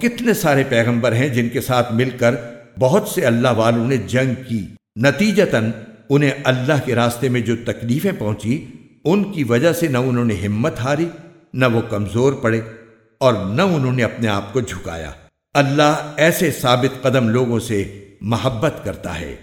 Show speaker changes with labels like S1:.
S1: کتنے سارے پیغمبر ہیں جن کے ساتھ مل کر بہت سے اللہ والوں نے جنگ کی۔ نتیجتاً انہیں اللہ کے راستے میں جو تکلیفیں پہنچی ان کی وجہ سے نہ انہوں نے ہمت ہاری، نہ وہ کمزور پڑے اور نہ انہوں نے اپنے آپ کو جھکایا۔ اللہ ایسے ثابت قدم لوگوں سے محبت کرتا ہے۔